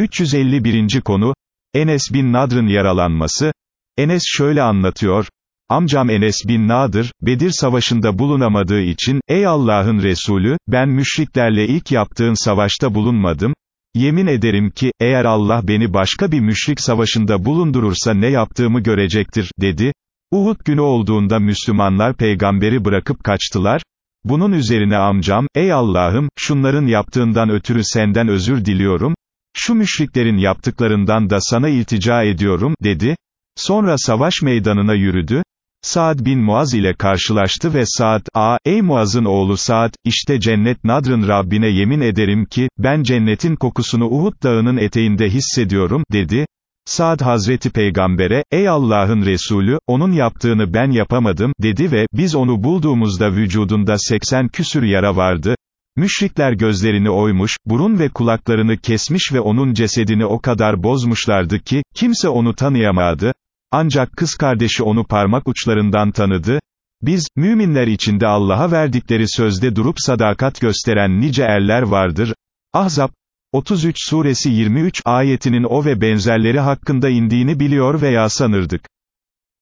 351. konu, Enes bin Nadr'ın yaralanması, Enes şöyle anlatıyor, amcam Enes bin Nadır, Bedir savaşında bulunamadığı için, ey Allah'ın Resulü, ben müşriklerle ilk yaptığın savaşta bulunmadım, yemin ederim ki, eğer Allah beni başka bir müşrik savaşında bulundurursa ne yaptığımı görecektir, dedi, Uhud günü olduğunda Müslümanlar peygamberi bırakıp kaçtılar, bunun üzerine amcam, ey Allah'ım, şunların yaptığından ötürü senden özür diliyorum, şu müşriklerin yaptıklarından da sana iltica ediyorum, dedi. Sonra savaş meydanına yürüdü. Saad bin Muaz ile karşılaştı ve Saad, a, ey Muaz'ın oğlu Saad, işte cennet Nadr'ın Rabbine yemin ederim ki, ben cennetin kokusunu Uhud dağının eteğinde hissediyorum, dedi. Saad Hazreti Peygamber'e, ey Allah'ın Resulü, onun yaptığını ben yapamadım, dedi ve, biz onu bulduğumuzda vücudunda 80 küsür yara vardı, Müşrikler gözlerini oymuş, burun ve kulaklarını kesmiş ve onun cesedini o kadar bozmuşlardı ki, kimse onu tanıyamadı, ancak kız kardeşi onu parmak uçlarından tanıdı, biz, müminler içinde Allah'a verdikleri sözde durup sadakat gösteren nice erler vardır, Ahzab, 33 suresi 23 ayetinin o ve benzerleri hakkında indiğini biliyor veya sanırdık.